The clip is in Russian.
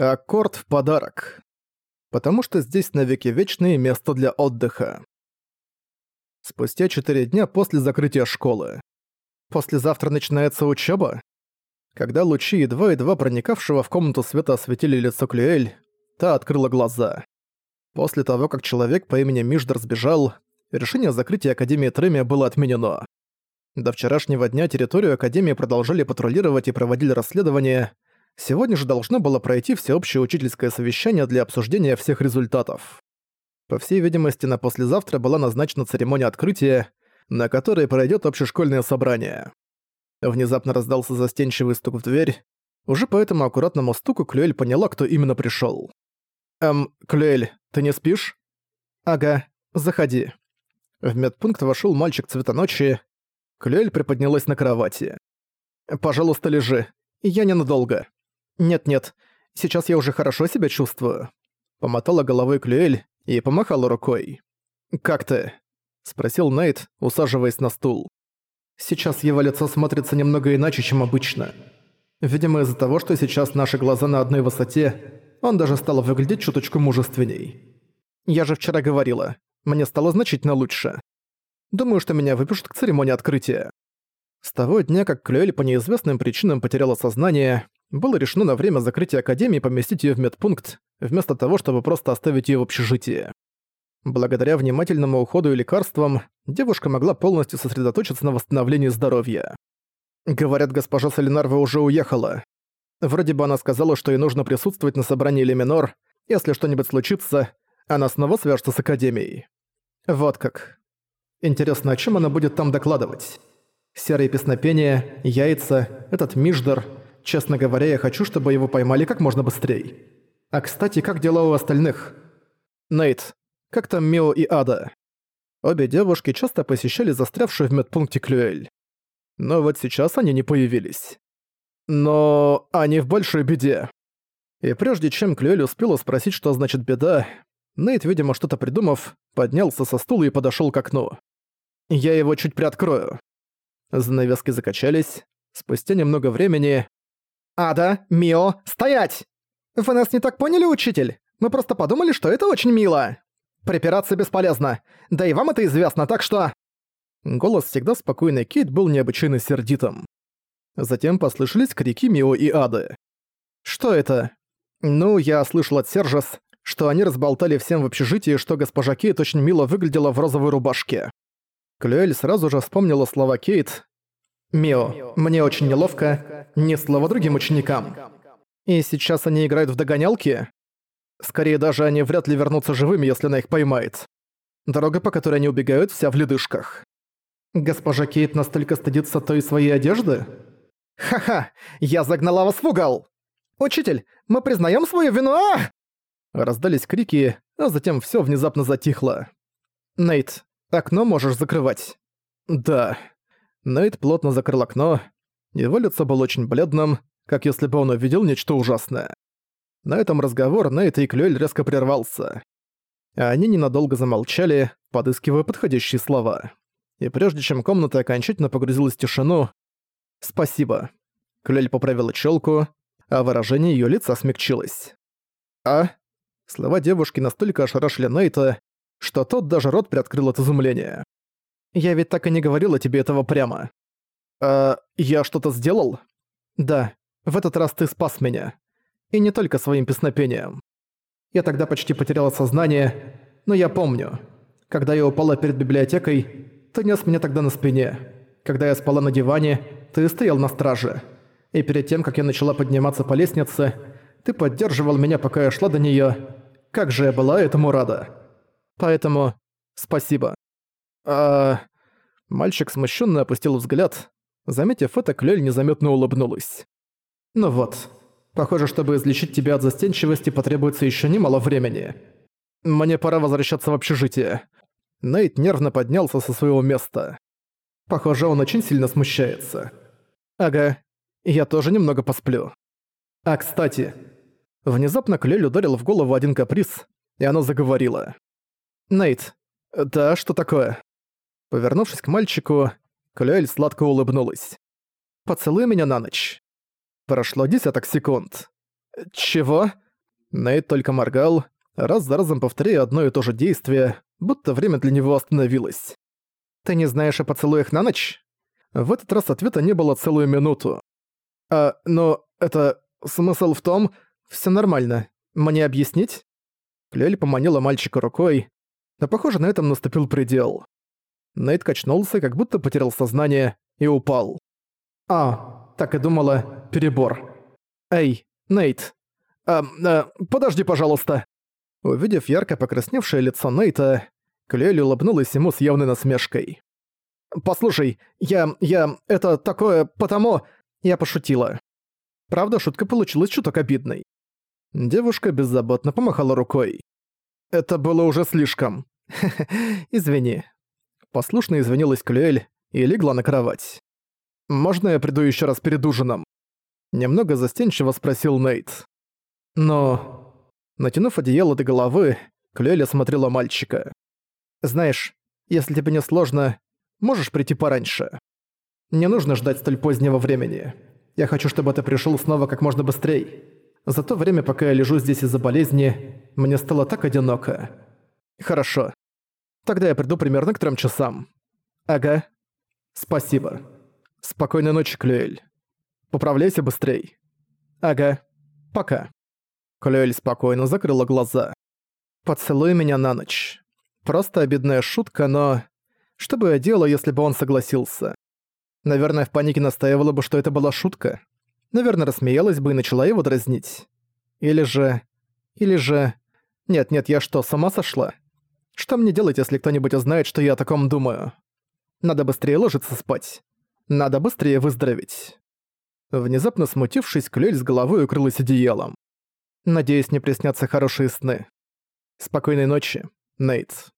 Аккорд в подарок. Потому что здесь навеки вечное место для отдыха. Спустя четыре дня после закрытия школы. Послезавтра начинается учеба. Когда лучи едва-едва проникавшего в комнату света осветили лицо Клюэль, та открыла глаза. После того, как человек по имени Миждер сбежал, решение о закрытии Академии Тремия было отменено. До вчерашнего дня территорию Академии продолжали патрулировать и проводили расследования. Сегодня же должно было пройти всеобщее учительское совещание для обсуждения всех результатов. По всей видимости, на послезавтра была назначена церемония открытия, на которой пройдет общешкольное собрание. Внезапно раздался застенчивый стук в дверь. Уже по этому аккуратному стуку Клюэль поняла, кто именно пришел. «Эм, Клюэль, ты не спишь?» «Ага, заходи». В медпункт вошел мальчик цвета ночи. Клюэль приподнялась на кровати. «Пожалуйста, лежи. Я ненадолго». «Нет-нет, сейчас я уже хорошо себя чувствую». Помотала головой Клюэль и помахала рукой. «Как ты?» — спросил Нейт, усаживаясь на стул. Сейчас его лицо смотрится немного иначе, чем обычно. Видимо, из-за того, что сейчас наши глаза на одной высоте, он даже стал выглядеть чуточку мужественней. Я же вчера говорила, мне стало значительно лучше. Думаю, что меня выпишут к церемонии открытия. С того дня, как Клюэль по неизвестным причинам потеряла сознание, было решено на время закрытия Академии поместить её в медпункт, вместо того, чтобы просто оставить её в общежитии. Благодаря внимательному уходу и лекарствам, девушка могла полностью сосредоточиться на восстановлении здоровья. Говорят, госпожа Солинарва уже уехала. Вроде бы она сказала, что ей нужно присутствовать на собрании Леминор. Если что-нибудь случится, она снова свяжется с Академией. Вот как. Интересно, о чем она будет там докладывать? Серые песнопения, яйца, этот Миждер. Честно говоря, я хочу, чтобы его поймали как можно быстрее. А кстати, как дела у остальных? Нейт, как там Мио и Ада. Обе девушки часто посещали застрявшую в медпункте Клюэль. Но вот сейчас они не появились. Но они в большой беде. И прежде чем Клюэль успела спросить, что значит беда, Нейт, видимо, что-то придумав, поднялся со стула и подошёл к окну. «Я его чуть приоткрою». Занавески закачались. Спустя немного времени... «Ада, Мио, стоять! Вы нас не так поняли, учитель? Мы просто подумали, что это очень мило!» Припираться бесполезно. Да и вам это известно, так что...» Голос всегда спокойный Кейт был необычайно сердитым. Затем послышались крики Мио и Ады. «Что это?» «Ну, я слышал от Сержес, что они разболтали всем в общежитии, что госпожа Кейт очень мило выглядела в розовой рубашке». Клюэль сразу же вспомнила слова Кейт. «Мио, мне очень неловко, ни слова другим ученикам. И сейчас они играют в догонялки?» Скорее даже они вряд ли вернутся живыми, если она их поймает. Дорога, по которой они убегают, вся в ледышках. Госпожа Кейт настолько стыдится той своей одежды? Ха-ха, я загнала вас в угол! Учитель, мы признаем свою вину, а! Раздались крики, а затем все внезапно затихло. Нейт, окно можешь закрывать. Да. Нейт плотно закрыл окно. Его лицо было очень бледным, как если бы он увидел нечто ужасное. На этом разговор Нейт и Клюэль резко прервался. Они ненадолго замолчали, подыскивая подходящие слова. И прежде чем комната окончательно погрузилась в тишину... «Спасибо». Клюэль поправила челку, а выражение ее лица смягчилось. «А?» Слова девушки настолько ошарашили Нейта, что тот даже рот приоткрыл от изумления. «Я ведь так и не говорила тебе этого прямо». «А я что-то сделал?» «Да, в этот раз ты спас меня. И не только своим песнопением. Я тогда почти потеряла сознание, но я помню. Когда я упала перед библиотекой, ты нес меня тогда на спине. Когда я спала на диване, ты стоял на страже. И перед тем, как я начала подниматься по лестнице, ты поддерживал меня, пока я шла до неё. Как же я была этому рада. Поэтому спасибо. А... Мальчик смущенно опустил взгляд. Заметив это, Клёль незаметно улыбнулась. Ну вот, Похоже, чтобы излечить тебя от застенчивости, потребуется еще немало времени. Мне пора возвращаться в общежитие. Нейт нервно поднялся со своего места. Похоже, он очень сильно смущается. Ага, я тоже немного посплю. А кстати, внезапно Клель ударил в голову один каприз, и она заговорила. «Нейт, да, что такое?» Повернувшись к мальчику, Клюэль сладко улыбнулась. «Поцелуй меня на ночь». Прошло десяток секунд. «Чего?» Нейт только моргал, раз за разом повторяя одно и то же действие, будто время для него остановилось. «Ты не знаешь о поцелуях на ночь?» В этот раз ответа не было целую минуту. «А, но это... смысл в том... все нормально. Мне объяснить?» Клель поманила мальчика рукой, но, похоже, на этом наступил предел. Нейт качнулся, как будто потерял сознание, и упал. «А, так и думала, перебор. Эй, Нейт, а, а, подожди, пожалуйста!» Увидев ярко покрасневшее лицо Нейта, Клелли улыбнулась ему с явной насмешкой. «Послушай, я... я... это такое... потому...» Я пошутила. Правда, шутка получилась чуток обидной. Девушка беззаботно помахала рукой. «Это было уже слишком. извини». Послушно извинилась Клюэль и легла на кровать. «Можно я приду еще раз перед ужином?» Немного застенчиво спросил Нейт. Но... Натянув одеяло до головы, Клюэль осмотрела мальчика. «Знаешь, если тебе не сложно, можешь прийти пораньше. Не нужно ждать столь позднего времени. Я хочу, чтобы ты пришел снова как можно быстрее. За то время, пока я лежу здесь из-за болезни, мне стало так одиноко. Хорошо. Тогда я приду примерно к трем часам. Ага. Спасибо. Спокойной ночи, Клюэль. Поправляйся быстрей. Ага. Пока. Клюэль спокойно закрыла глаза. Поцелуй меня на ночь. Просто обидная шутка, но... Что бы я делала, если бы он согласился? Наверное, в панике настаивала бы, что это была шутка. Наверное, рассмеялась бы и начала его дразнить. Или же... Или же... Нет-нет, я что, сама сошла? Что мне делать, если кто-нибудь узнает, что я о таком думаю? Надо быстрее ложиться спать. Надо быстрее выздороветь. Внезапно смутившись, Клюэль с головой укрылась одеялом. Надеюсь, не приснятся хорошие сны. Спокойной ночи, Нейт.